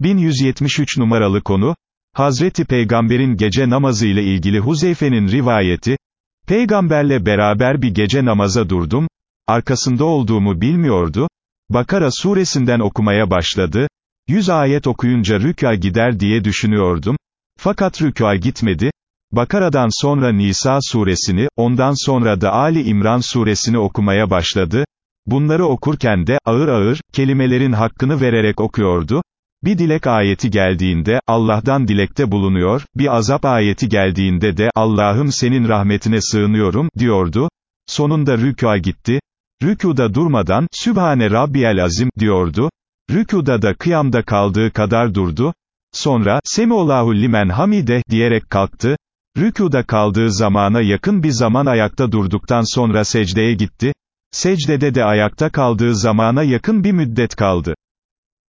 1173 numaralı konu, Hazreti Peygamber'in gece namazı ile ilgili Huzeyfe'nin rivayeti, Peygamberle beraber bir gece namaza durdum, arkasında olduğumu bilmiyordu, Bakara suresinden okumaya başladı, yüz ayet okuyunca rükâ gider diye düşünüyordum, fakat rükâ gitmedi, Bakara'dan sonra Nisa suresini, ondan sonra da Ali İmran suresini okumaya başladı, bunları okurken de, ağır ağır, kelimelerin hakkını vererek okuyordu, bir dilek ayeti geldiğinde, Allah'tan dilekte bulunuyor, bir azap ayeti geldiğinde de, Allah'ım senin rahmetine sığınıyorum, diyordu. Sonunda rükûa gitti. Rükûda durmadan, Sübhane Rabbiyel Azim, diyordu. Rükûda da kıyamda kaldığı kadar durdu. Sonra, Semiollahu limen hamide, diyerek kalktı. Rükûda kaldığı zamana yakın bir zaman ayakta durduktan sonra secdeye gitti. Secdede de ayakta kaldığı zamana yakın bir müddet kaldı.